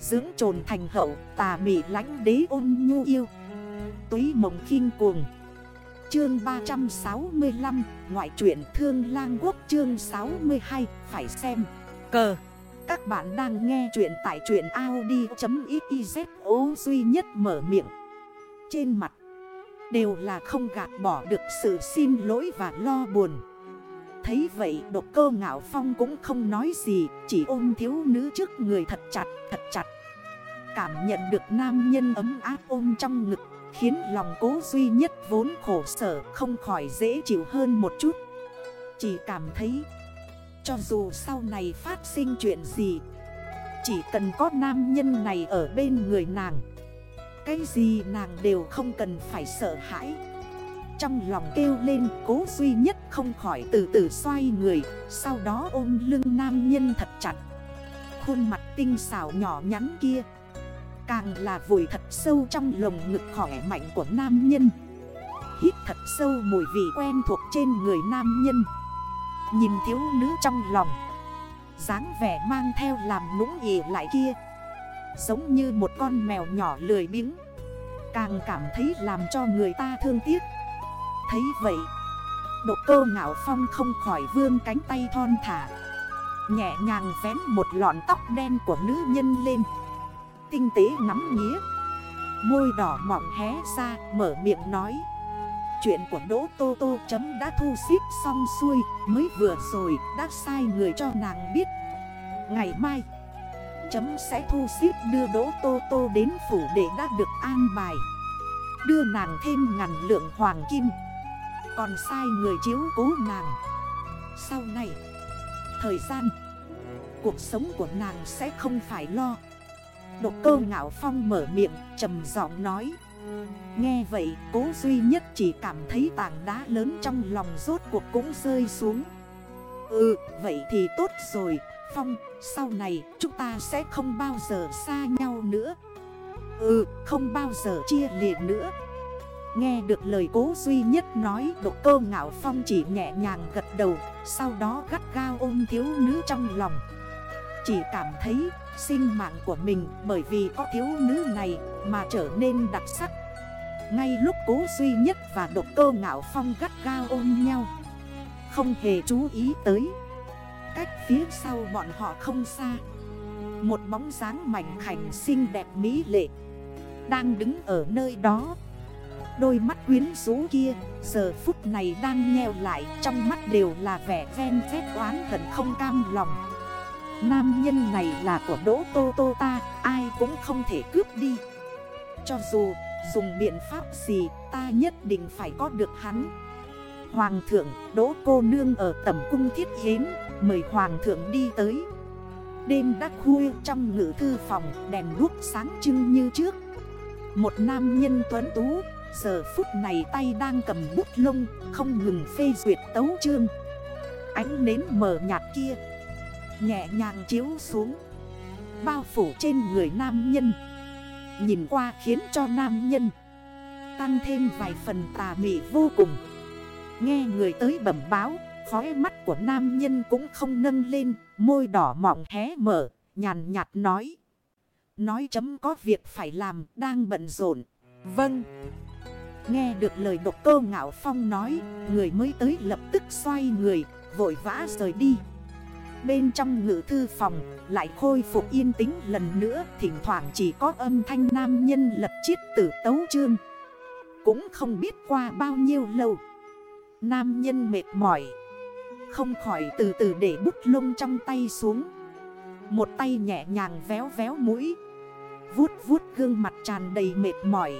Dưỡng trồn thành hậu, tà mị lánh đế ôn nhu yêu. Túy mộng khinh cuồng. Chương 365 Ngoại truyện Thương Lang Quốc, chương 62 Phải xem. Cờ. Các bạn đang nghe chuyện tại truyện Audi.xyz Ô duy nhất mở miệng. Trên mặt, Đều là không gạt bỏ được sự xin lỗi và lo buồn. Thấy vậy, độc cơ ngạo phong cũng không nói gì, Chỉ ôm thiếu nữ trước người thật chặt thật chặt. Cảm nhận được nam nhân ấm áp ôm trong ngực, Khiến lòng cố duy nhất vốn khổ sở, không khỏi dễ chịu hơn một chút. Chỉ cảm thấy, Cho dù sau này phát sinh chuyện gì, Chỉ cần có nam nhân này ở bên người nàng, Cái gì nàng đều không cần phải sợ hãi. Trong lòng kêu lên cố duy nhất không khỏi từ từ xoay người, Sau đó ôm lưng nam nhân thật chặt. Khuôn mặt tinh xảo nhỏ nhắn kia, Càng là vùi thật sâu trong lồng ngực khỏe mạnh của nam nhân. Hít thật sâu mùi vị quen thuộc trên người nam nhân. Nhìn thiếu nữ trong lòng, dáng vẻ mang theo làm nũng ỉ lại kia, Giống như một con mèo nhỏ lười biếng, Càng cảm thấy làm cho người ta thương tiếc. Thấy vậy Độ cơ ngạo phong không khỏi vương cánh tay thon thả. Nhẹ nhàng vén một lọn tóc đen của nữ nhân lên. Tinh tế nắm nghĩa Môi đỏ mỏng hé ra, mở miệng nói. Chuyện của Đỗ Tô Tô chấm đã thu xếp xong xuôi, Mới vừa rồi đã sai người cho nàng biết. Ngày mai, Chấm sẽ thu xếp đưa Đỗ Tô Tô đến phủ để đã được an bài. Đưa nàng thêm ngàn lượng hoàng kim. Còn sai người chiếu cố nàng. Sau này, Thời gian, Cuộc sống của nàng sẽ không phải lo. Độc cơ ngạo phong mở miệng, trầm giọng nói. Nghe vậy, cố duy nhất chỉ cảm thấy tảng đá lớn trong lòng rốt cuộc cũng rơi xuống. Ừ vậy thì tốt rồi, Phong, sau này chúng ta sẽ không bao giờ xa nhau nữa. Ừ không bao giờ chia liệt nữa. Nghe được lời cố duy nhất nói, Độ cơ ngạo phong chỉ nhẹ nhàng gật đầu, Sau đó gắt gao ôm thiếu nữ trong lòng. Chỉ cảm thấy, Sinh mạng của mình bởi vì có thiếu nữ này mà trở nên đặc sắc. Ngay lúc cố duy nhất và độc cơ ngạo phong gắt gao ôm nhau, Không hề chú ý tới. Cách phía sau bọn họ không xa. Một bóng dáng mảnh khảnh xinh đẹp mỹ lệ Đang đứng ở nơi đó. Đôi mắt quyến rũ kia, Giờ phút này đang nheo lại, Trong mắt đều là vẻ ven phép oán hận không cam lòng. Nam nhân này là của Đỗ Tô Tô ta, Ai cũng không thể cướp đi. Cho dù dùng biện pháp gì, Ta nhất định phải có được hắn. Hoàng thượng, Đỗ cô nương ở tầm cung thiết hiến, Mời hoàng thượng đi tới. Đêm đã khuya trong ngữ thư phòng, Đèn đuốc sáng trưng như trước. Một nam nhân tuấn tú Giờ phút này tay đang cầm bút lông, Không ngừng phê duyệt tấu chương. Ánh nến mờ nhạt kia, Nhẹ nhàng chiếu xuống. Bao phủ trên người nam nhân. Nhìn qua khiến cho nam nhân Tăng thêm vài phần tà mị vô cùng. Nghe người tới bẩm báo Khói mắt của nam nhân cũng không nâng lên, Môi đỏ mọng hé mở, Nhàn nhạt nói. Nói chấm có việc phải làm, Đang bận rộn. Vâng. Nghe được lời độc cơ ngạo phong nói, Người mới tới lập tức xoay người, Vội vã rời đi. Bên trong ngữ thư phòng, lại khôi phục yên tĩnh lần nữa, Thỉnh thoảng chỉ có âm thanh nam nhân lật chiết tử tấu chương. Cũng không biết qua bao nhiêu lâu, Nam nhân mệt mỏi, Không khỏi từ từ để bút lông trong tay xuống. Một tay nhẹ nhàng véo véo mũi, Vuốt vuốt gương mặt tràn đầy mệt mỏi.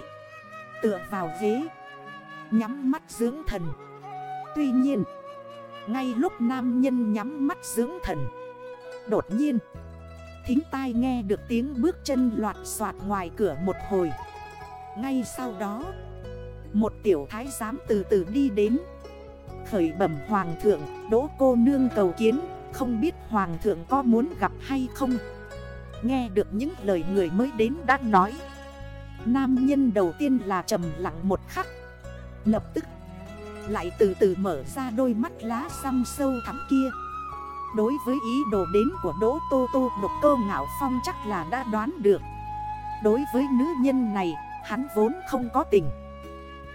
Tựa vào ghế. Nhắm mắt dưỡng thần. Tuy nhiên, ngay lúc nam nhân nhắm mắt dưỡng thần, Đột nhiên, Thính tai nghe được tiếng bước chân loạt soạt ngoài cửa một hồi. Ngay sau đó, Một tiểu thái giám từ từ đi đến. Khởi bẩm hoàng thượng, Đỗ cô nương cầu kiến, Không biết hoàng thượng có muốn gặp hay không? Nghe được những lời người mới đến đã nói Nam nhân đầu tiên là trầm lặng một khắc. Lập tức, lại từ từ mở ra đôi mắt lá xăm sâu thắm kia. Đối với ý đồ đến của Đỗ Tô Tô Độc cơ ngạo phong chắc là đã đoán được. Đối với nữ nhân này, hắn vốn không có tình.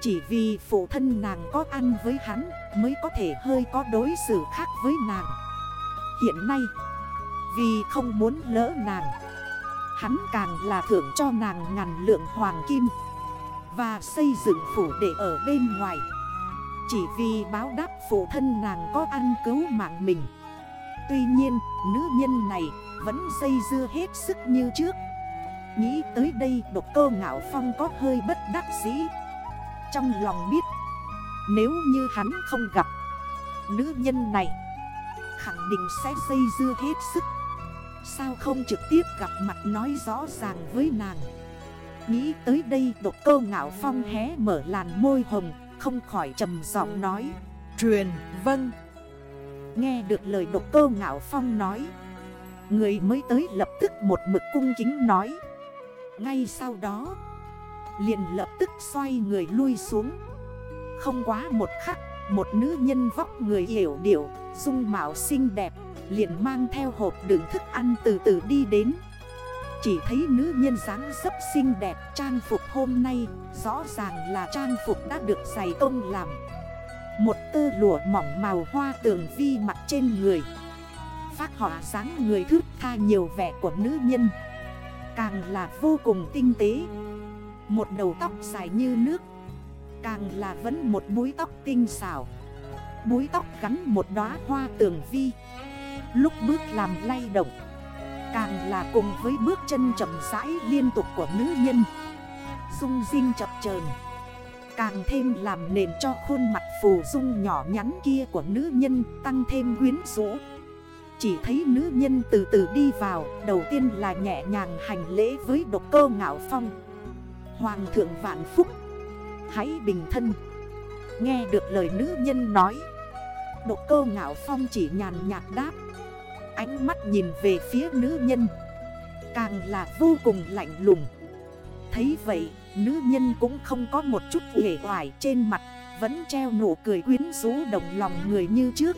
Chỉ vì phụ thân nàng có ăn với hắn, Mới có thể hơi có đối xử khác với nàng. Hiện nay, Vì không muốn lỡ nàng Hắn càng là thưởng cho nàng ngàn lượng hoàng kim. Và xây dựng phủ để ở bên ngoài. Chỉ vì báo đáp phụ thân nàng có ăn cứu mạng mình. Tuy nhiên, nữ nhân này vẫn dây dưa hết sức như trước. Nghĩ tới đây, độc cơ ngạo phong có hơi bất đắc dĩ. Trong lòng biết, Nếu như hắn không gặp, Nữ nhân này Khẳng định sẽ dây dưa hết sức. Sao không trực tiếp gặp mặt nói rõ ràng với nàng? Nghĩ tới đây, độc cơ ngạo phong hé mở làn môi hồng, Không khỏi trầm giọng nói. Truyền vâng. Nghe được lời độc cơ ngạo phong nói, Người mới tới lập tức một mực cung kính nói. Ngay sau đó, liền lập tức xoay người lui xuống. Không quá một khắc, Một nữ nhân vóc người hiểu điệu, Dung mạo xinh đẹp Liền mang theo hộp đựng thức ăn từ từ đi đến. Chỉ thấy nữ nhân dáng dấp xinh đẹp Trang phục hôm nay, Rõ ràng là trang phục đã được giày công làm. Một tơ lụa mỏng màu hoa tường vi mặt trên người. Phát họa dáng người thước tha nhiều vẻ của nữ nhân. Càng là vô cùng tinh tế. Một đầu tóc dài như nước. Càng là vẫn một búi tóc tinh xảo. Búi tóc gắn một đóa hoa tường vi. Lúc bước làm lay động, Càng là cùng với bước chân chậm rãi liên tục của nữ nhân. Dung dinh chập chờn, Càng thêm làm nền cho khuôn mặt phù dung nhỏ nhắn kia của nữ nhân tăng thêm quyến rũ. Chỉ thấy nữ nhân từ từ đi vào, Đầu tiên là nhẹ nhàng hành lễ với độc cơ ngạo phong. Hoàng thượng vạn phúc, Hãy bình thân. Nghe được lời nữ nhân nói, Độc cơ ngạo phong chỉ nhàn nhạt đáp Ánh mắt nhìn về phía nữ nhân. Càng là vô cùng lạnh lùng. Thấy vậy, nữ nhân cũng không có một chút hề hoài trên mặt, Vẫn treo nụ cười quyến rũ đồng lòng người như trước.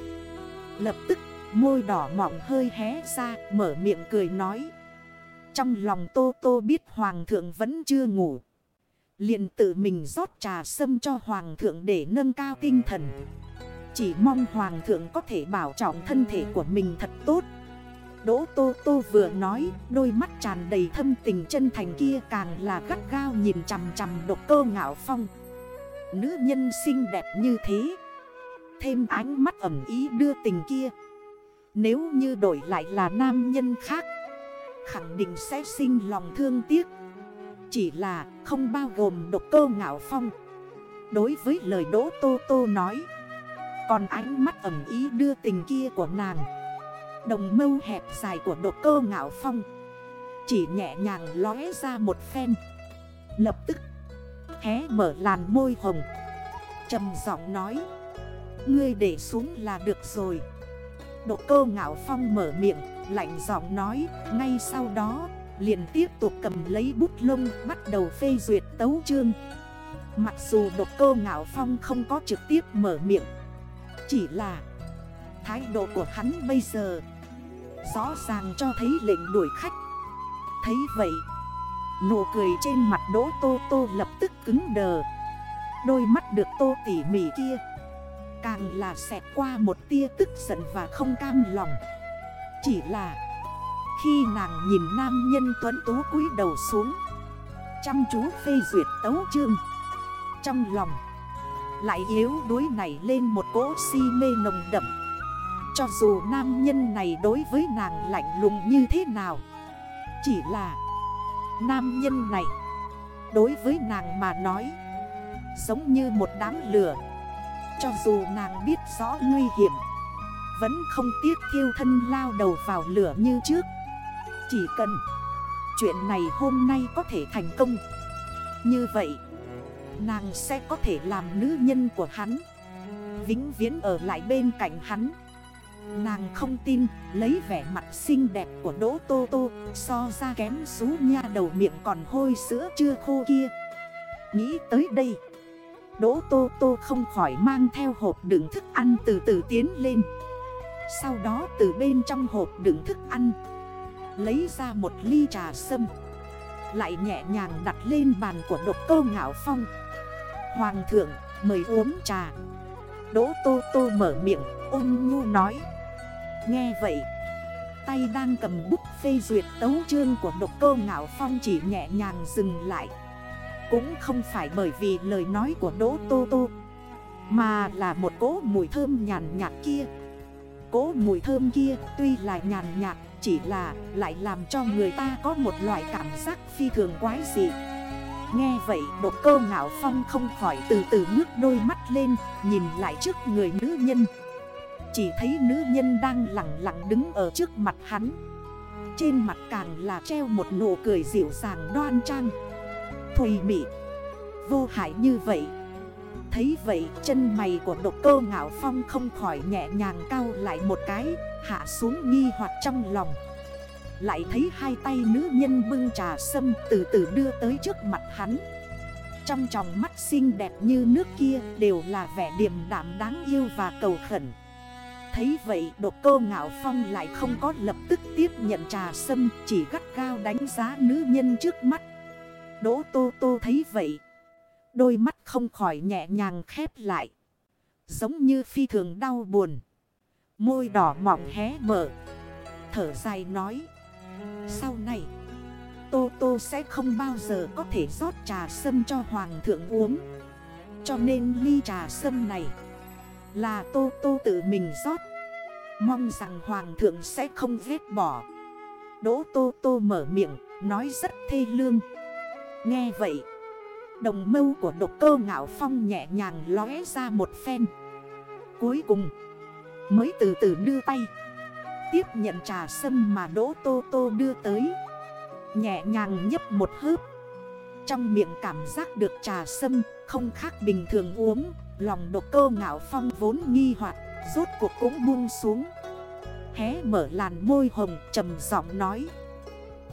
Lập tức, môi đỏ mỏng hơi hé ra, mở miệng cười nói. Trong lòng Tô Tô biết Hoàng thượng vẫn chưa ngủ. Liền tự mình rót trà sâm cho Hoàng thượng để nâng cao tinh thần chỉ mong Hoàng thượng có thể bảo trọng thân thể của mình thật tốt. Đỗ Tô Tô vừa nói, Đôi mắt tràn đầy thâm tình chân thành kia Càng là gắt gao nhìn chằm chằm độc cơ ngạo phong. Nữ nhân xinh đẹp như thế, Thêm ánh mắt ẩm ý đưa tình kia. Nếu như đổi lại là nam nhân khác, Khẳng định sẽ sinh lòng thương tiếc. Chỉ là không bao gồm độc cơ ngạo phong. Đối với lời Đỗ Tô Tô nói còn ánh mắt ẩm ý đưa tình kia của nàng. Đồng mâu hẹp dài của độc cơ ngạo phong. Chỉ nhẹ nhàng lóe ra một phen. Lập tức, Hé mở làn môi hồng. Trầm giọng nói, Ngươi để xuống là được rồi. Độ cơ ngạo phong mở miệng, Lạnh giọng nói, Ngay sau đó, liền tiếp tục cầm lấy bút lông, Bắt đầu phê duyệt tấu chương. Mặc dù độc cơ ngạo phong không có trực tiếp mở miệng chỉ là Thái độ của hắn bây giờ Rõ ràng cho thấy lệnh đuổi khách. Thấy vậy, Nụ cười trên mặt đỗ tô tô lập tức cứng đờ. Đôi mắt được tô tỉ mỉ kia Càng là xẹt qua một tia tức giận và không cam lòng. Chỉ là Khi nàng nhìn nam nhân tuấn tú cúi đầu xuống, Chăm chú phê duyệt tấu chương, Trong lòng lại yếu đuối này lên một cỗ si mê nồng đậm. Cho dù nam nhân này đối với nàng lạnh lùng như thế nào, Chỉ là Nam nhân này Đối với nàng mà nói, Giống như một đám lửa. Cho dù nàng biết rõ nguy hiểm, Vẫn không tiếc thiêu thân lao đầu vào lửa như trước. Chỉ cần Chuyện này hôm nay có thể thành công. Như vậy Nàng sẽ có thể làm nữ nhân của hắn. Vĩnh viễn ở lại bên cạnh hắn. Nàng không tin, lấy vẻ mặt xinh đẹp của Đỗ Tô Tô, So ra kém xú nha đầu miệng còn hôi sữa chưa khô kia. Nghĩ tới đây, Đỗ Tô Tô không khỏi mang theo hộp đựng thức ăn từ từ tiến lên. Sau đó từ bên trong hộp đựng thức ăn, Lấy ra một ly trà sâm, Lại nhẹ nhàng đặt lên bàn của độc câu ngạo phong. Hoàng thượng, mời uống trà. Đỗ Tô Tô mở miệng, ôn nhu nói. Nghe vậy, Tay đang cầm bút phê duyệt tấu chương của độc Cô ngạo phong chỉ nhẹ nhàng dừng lại. Cũng không phải bởi vì lời nói của Đỗ Tô Tô, Mà là một cỗ mùi thơm nhàn nhạt kia. Cỗ mùi thơm kia tuy là nhàn nhạt, Chỉ là lại làm cho người ta có một loại cảm giác phi thường quái dị. Nghe vậy đột cơ ngạo phong không khỏi từ từ ngước đôi mắt lên, Nhìn lại trước người nữ nhân. Chỉ thấy nữ nhân đang lặng lặng đứng ở trước mặt hắn. Trên mặt càng là treo một nụ cười dịu dàng đoan trang. Thùy mị. Vô hại như vậy. Thấy vậy, chân mày của độc cơ ngạo phong không khỏi nhẹ nhàng cao lại một cái, Hạ xuống nghi hoặc trong lòng lại thấy hai tay nữ nhân bưng trà sâm từ từ đưa tới trước mặt hắn. Trong tròng mắt xinh đẹp như nước kia đều là vẻ điềm đạm đáng yêu và cầu khẩn. Thấy vậy, độc cô ngạo phong lại không có lập tức tiếp nhận trà sâm, Chỉ gắt gao đánh giá nữ nhân trước mắt. Đỗ tô tô thấy vậy, Đôi mắt không khỏi nhẹ nhàng khép lại. Giống như phi thường đau buồn. Môi đỏ mỏng hé mở. Thở dài nói sau này, Tô Tô sẽ không bao giờ có thể rót trà sâm cho Hoàng thượng uống. Cho nên ly trà sâm này Là Tô Tô tự mình rót. Mong rằng Hoàng thượng sẽ không ghét bỏ. Đỗ Tô Tô mở miệng, Nói rất thê lương. Nghe vậy, Đồng mâu của độc cơ ngạo phong nhẹ nhàng lóe ra một phen. Cuối cùng, Mới từ từ đưa tay. Tiếp nhận trà sâm mà Đỗ Tô Tô đưa tới. Nhẹ nhàng nhấp một hớp. Trong miệng cảm giác được trà sâm Không khác bình thường uống, Lòng độc cơ ngạo phong vốn nghi hoặc, Rốt cuộc cũng buông xuống. Hé mở làn môi hồng trầm giọng nói,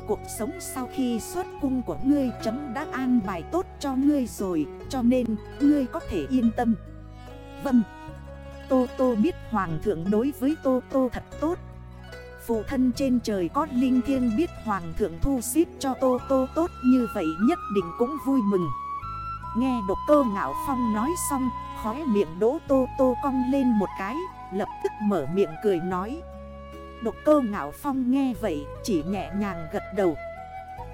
Cuộc sống sau khi xuất cung của ngươi chấm đã an bài tốt cho ngươi rồi, Cho nên ngươi có thể yên tâm. Vâng. Tô Tô biết Hoàng thượng đối với Tô Tô thật tốt. Phụ thân trên trời có linh thiêng biết hoàng thượng thu xếp cho tô tô tốt như vậy nhất định cũng vui mừng. Nghe độc cơ ngạo phong nói xong Khóe miệng đỗ tô tô cong lên một cái Lập tức mở miệng cười nói. Độc cơ ngạo phong nghe vậy chỉ nhẹ nhàng gật đầu.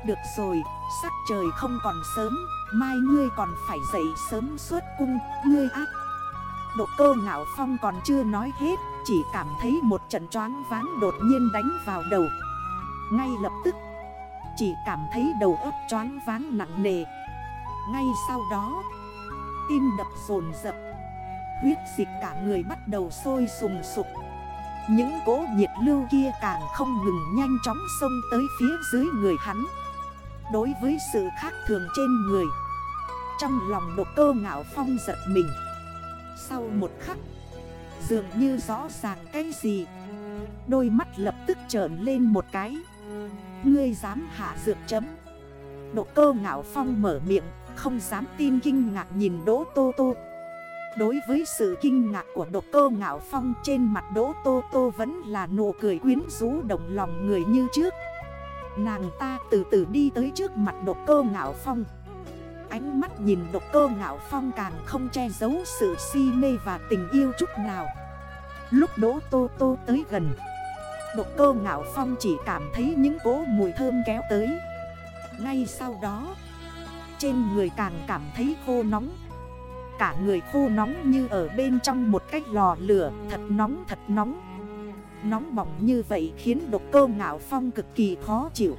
Được rồi, sắc trời không còn sớm Mai ngươi còn phải dậy sớm suốt cung Ngươi ác. Độc cơ ngạo phong còn chưa nói hết chỉ cảm thấy một trận choáng váng đột nhiên đánh vào đầu. Ngay lập tức, Chỉ cảm thấy đầu óc choáng váng nặng nề. Ngay sau đó, Tim đập rồn rập, Huyết dịch cả người bắt đầu sôi sùng sục. Những cỗ nhiệt lưu kia càng không ngừng nhanh chóng xông tới phía dưới người hắn. Đối với sự khác thường trên người, Trong lòng độc cơ ngạo phong giật mình. Sau một khắc Dường như rõ ràng cái gì. Đôi mắt lập tức trởn lên một cái. Ngươi dám hạ dược chấm. Độ cơ ngạo phong mở miệng, Không dám tin kinh ngạc nhìn Đỗ Tô Tô. Đối với sự kinh ngạc của độc cơ ngạo phong Trên mặt Đỗ Tô Tô vẫn là nụ cười quyến rũ động lòng người như trước. Nàng ta từ từ đi tới trước mặt độc cơ ngạo phong. Ánh mắt nhìn độc cơ ngạo phong càng không che giấu sự si mê và tình yêu chút nào. Lúc đỗ tô tô tới gần, Độc cơ ngạo phong chỉ cảm thấy những cỗ mùi thơm kéo tới. Ngay sau đó, Trên người càng cảm thấy khô nóng. Cả người khô nóng như ở bên trong một cái lò lửa, Thật nóng thật nóng. Nóng bỏng như vậy khiến độc cơ ngạo phong cực kỳ khó chịu.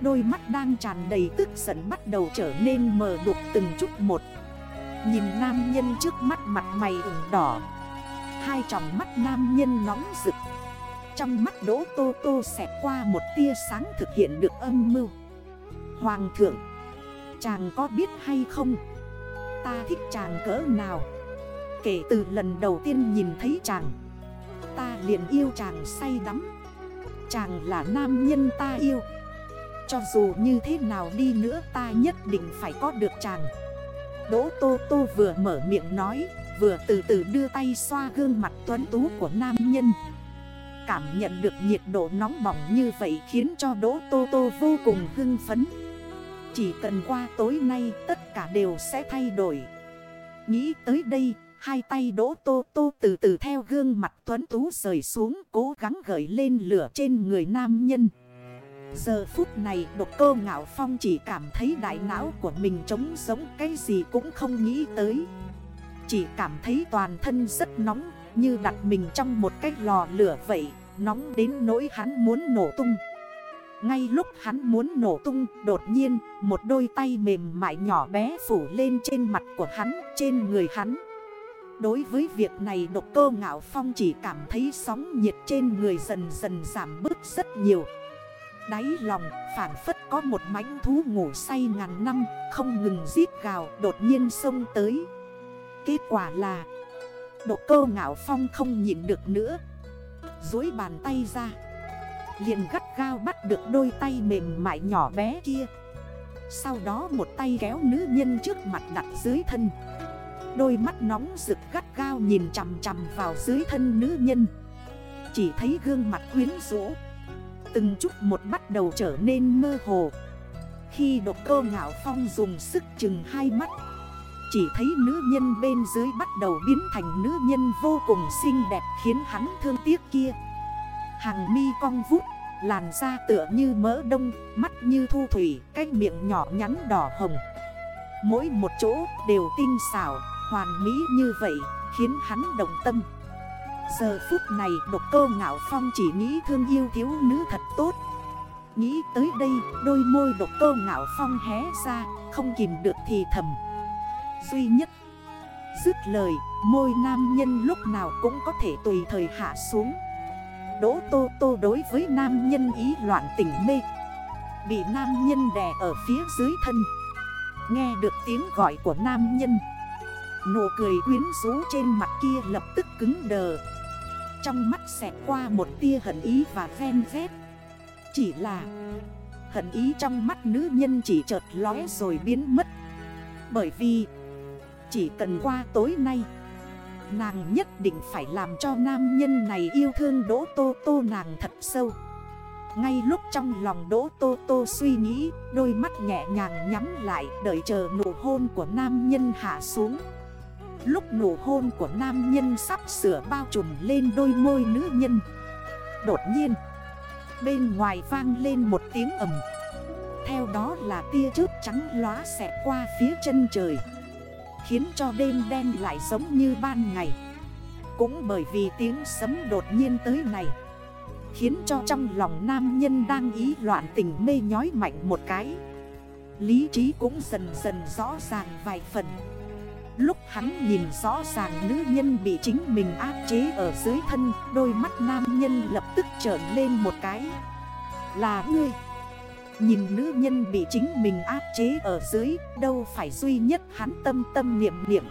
Đôi mắt đang tràn đầy tức giận bắt đầu trở nên mờ đục từng chút một. Nhìn nam nhân trước mắt mặt mày ửng đỏ. Hai tròng mắt nam nhân nóng rực. Trong mắt đỗ tô tô xẹt qua một tia sáng thực hiện được âm mưu. Hoàng thượng, Chàng có biết hay không? Ta thích chàng cỡ nào? Kể từ lần đầu tiên nhìn thấy chàng, Ta liền yêu chàng say đắm. Chàng là nam nhân ta yêu cho dù như thế nào đi nữa ta nhất định phải có được chàng. Đỗ Tô Tô vừa mở miệng nói, Vừa từ từ đưa tay xoa gương mặt tuấn tú của nam nhân. Cảm nhận được nhiệt độ nóng bỏng như vậy khiến cho Đỗ Tô Tô vô cùng hưng phấn. Chỉ cần qua tối nay tất cả đều sẽ thay đổi. Nghĩ tới đây, Hai tay Đỗ Tô Tô từ từ theo gương mặt tuấn tú rời xuống Cố gắng gởi lên lửa trên người nam nhân. Giờ phút này, độc cơ ngạo phong chỉ cảm thấy đại não của mình trống sống, cái gì cũng không nghĩ tới. Chỉ cảm thấy toàn thân rất nóng, như đặt mình trong một cái lò lửa vậy, Nóng đến nỗi hắn muốn nổ tung. Ngay lúc hắn muốn nổ tung, Đột nhiên, một đôi tay mềm mại nhỏ bé phủ lên trên mặt của hắn, Trên người hắn. Đối với việc này, độc cơ ngạo phong chỉ cảm thấy sóng nhiệt trên người dần dần giảm bớt rất nhiều. Đáy lòng phản phất có một mãnh thú ngủ say ngàn năm, Không ngừng giết gào, đột nhiên xông tới. Kết quả là, Độ cơ ngạo phong không nhịn được nữa. Dối bàn tay ra, liền gắt gao bắt được đôi tay mềm mại nhỏ bé kia. Sau đó một tay kéo nữ nhân trước mặt đặt dưới thân. Đôi mắt nóng rực gắt gao nhìn chằm chằm vào dưới thân nữ nhân. Chỉ thấy gương mặt quyến rũ. Từng chút một bắt đầu trở nên mơ hồ. Khi độc cơ ngạo phong dùng sức chừng hai mắt chỉ thấy nữ nhân bên dưới bắt đầu biến thành nữ nhân vô cùng xinh đẹp khiến hắn thương tiếc kia. Hàng mi cong vút, làn da tựa như mỡ đông, mắt như thu thủy, cái miệng nhỏ nhắn đỏ hồng. Mỗi một chỗ đều tinh xảo, hoàn mỹ như vậy, khiến hắn đồng tâm. Giờ phút này, độc cơ ngạo phong chỉ nghĩ thương yêu thiếu nữ thật tốt. Nghĩ tới đây, đôi môi độc cơ ngạo phong hé ra, Không kìm được thì thầm. Duy nhất, Dứt lời, môi nam nhân lúc nào cũng có thể tùy thời hạ xuống. Đỗ tô tô đối với nam nhân ý loạn tỉnh mê. Bị nam nhân đè ở phía dưới thân. Nghe được tiếng gọi của nam nhân. Nụ cười quyến rũ trên mặt kia lập tức cứng đờ. Trong mắt xẹt qua một tia hận ý và ghen ghét. Chỉ là, hận ý trong mắt nữ nhân chỉ chợt lóe rồi biến mất. Bởi vì, chỉ cần qua tối nay, Nàng nhất định phải làm cho nam nhân này yêu thương Đỗ Tô Tô nàng thật sâu. Ngay lúc trong lòng Đỗ Tô Tô suy nghĩ, Đôi mắt nhẹ nhàng nhắm lại, Đợi chờ nụ hôn của nam nhân hạ xuống. Lúc nụ hôn của nam nhân sắp sửa bao trùm lên đôi môi nữ nhân. Đột nhiên, Bên ngoài vang lên một tiếng ầm. Theo đó là tia chớp trắng lóa xẹt qua phía chân trời, Khiến cho đêm đen lại giống như ban ngày. Cũng bởi vì tiếng sấm đột nhiên tới này, Khiến cho trong lòng nam nhân đang ý loạn tình mê nhói mạnh một cái. Lý trí cũng dần dần rõ ràng vài phần. Lúc hắn nhìn rõ ràng nữ nhân bị chính mình áp chế ở dưới thân, Đôi mắt nam nhân lập tức trở lên một cái. Là ngươi. Nhìn nữ nhân bị chính mình áp chế ở dưới, Đâu phải duy nhất hắn tâm tâm niệm niệm.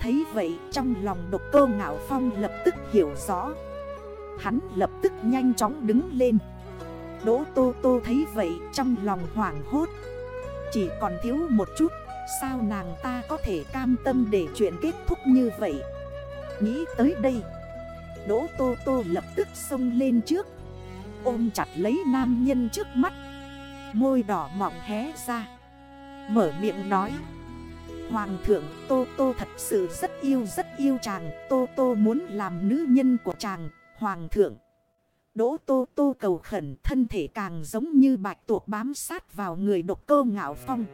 Thấy vậy, trong lòng độc cơ ngạo phong lập tức hiểu rõ. Hắn lập tức nhanh chóng đứng lên. Đỗ Tô Tô thấy vậy, trong lòng hoảng hốt. Chỉ còn thiếu một chút. Sao nàng ta có thể cam tâm để chuyện kết thúc như vậy? Nghĩ tới đây, Đỗ Tô Tô lập tức xông lên trước, Ôm chặt lấy nam nhân trước mắt. Môi đỏ mọng hé ra, Mở miệng nói, Hoàng thượng, Tô Tô thật sự rất yêu rất yêu chàng. Tô Tô muốn làm nữ nhân của chàng, Hoàng thượng. Đỗ Tô Tô cầu khẩn, thân thể càng giống như bạch tuộc bám sát vào người độc cơ ngạo phong.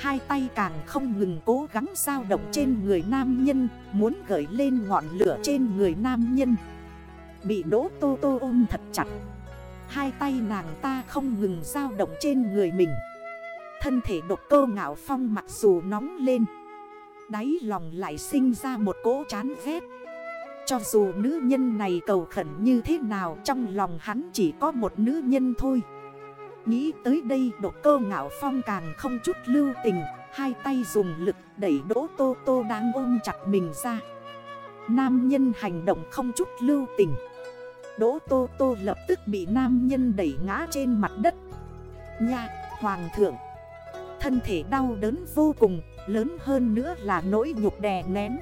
Hai tay càng không ngừng cố gắng dao động trên người nam nhân, Muốn gửi lên ngọn lửa trên người nam nhân. Bị Đỗ Tô Tô ôm thật chặt. Hai tay nàng ta không ngừng dao động trên người mình. Thân thể độc cơ ngạo phong mặc dù nóng lên. Đáy lòng lại sinh ra một cỗ chán ghét. Cho dù nữ nhân này cầu khẩn như thế nào, Trong lòng hắn chỉ có một nữ nhân thôi. Nghĩ tới đây độc cơ ngạo phong càng không chút lưu tình Hai tay dùng lực đẩy đỗ tô tô đang ôm chặt mình ra. Nam nhân hành động không chút lưu tình. Đỗ Tô Tô lập tức bị nam nhân đẩy ngã trên mặt đất. Nha, Hoàng thượng. Thân thể đau đớn vô cùng Lớn hơn nữa là nỗi nhục đè nén.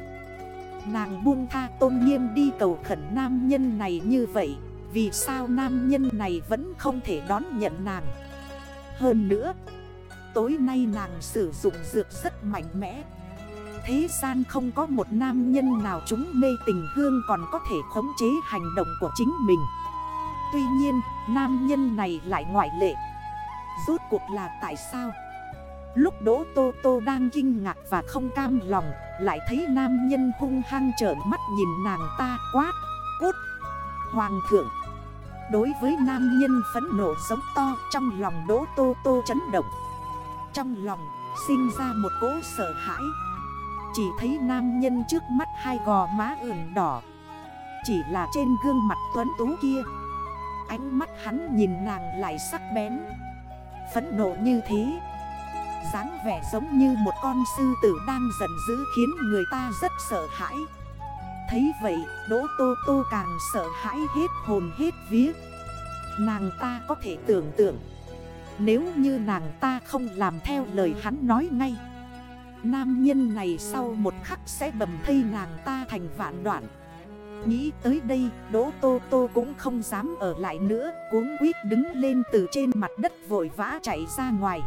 Nàng buông tha tôn nghiêm đi cầu khẩn nam nhân này như vậy. Vì sao nam nhân này vẫn không thể đón nhận nàng? Hơn nữa Tối nay nàng sử dụng dược rất mạnh mẽ. Thế gian không có một nam nhân nào chúng mê tình hương còn có thể khống chế hành động của chính mình. Tuy nhiên, nam nhân này lại ngoại lệ. Rốt cuộc là tại sao? Lúc Đỗ Tô Tô đang kinh ngạc và không cam lòng Lại thấy nam nhân hung hăng trởn mắt nhìn nàng ta quát. Hoàng thượng. Đối với nam nhân phấn nộ giống to Trong lòng Đỗ Tô Tô chấn động. Trong lòng, sinh ra một cỗ sợ hãi. Chỉ thấy nam nhân trước mắt hai gò má ửng đỏ. Chỉ là trên gương mặt tuấn tú kia. Ánh mắt hắn nhìn nàng lại sắc bén. Phấn nộ như thế. Dáng vẻ giống như một con sư tử đang giận dữ khiến người ta rất sợ hãi. Thấy vậy, Đỗ Tô Tô càng sợ hãi hết hồn hết vía. Nàng ta có thể tưởng tượng, Nếu như nàng ta không làm theo lời hắn nói ngay, Nam nhân này sau một khắc sẽ bầm thây nàng ta thành vạn đoạn. Nghĩ tới đây, Đỗ Tô Tô cũng không dám ở lại nữa Cuốn quýt đứng lên từ trên mặt đất vội vã chạy ra ngoài.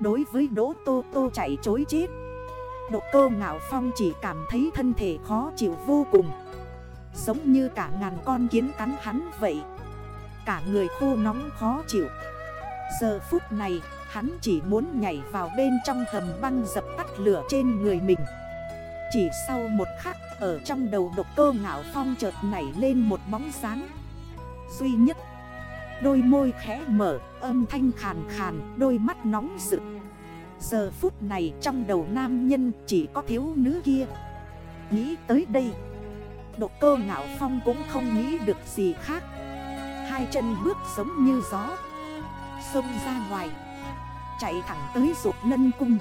Đối với Đỗ Tô Tô chạy chối chết Độ cơ ngạo phong chỉ cảm thấy thân thể khó chịu vô cùng. Giống như cả ngàn con kiến cắn hắn vậy. Cả người khô nóng khó chịu. Giờ phút này, hắn chỉ muốn nhảy vào bên trong hầm băng dập tắt lửa trên người mình. Chỉ sau một khắc, ở trong đầu độc cơ ngạo phong chợt nảy lên một bóng sáng. Duy nhất, Đôi môi khẽ mở, âm thanh khàn khàn, Đôi mắt nóng rực. Giờ phút này trong đầu nam nhân chỉ có thiếu nữ kia. Nghĩ tới đây Độc cơ ngạo phong cũng không nghĩ được gì khác. Hai chân bước giống như gió, Xông ra ngoài, Chạy thẳng tới ruột lân cung.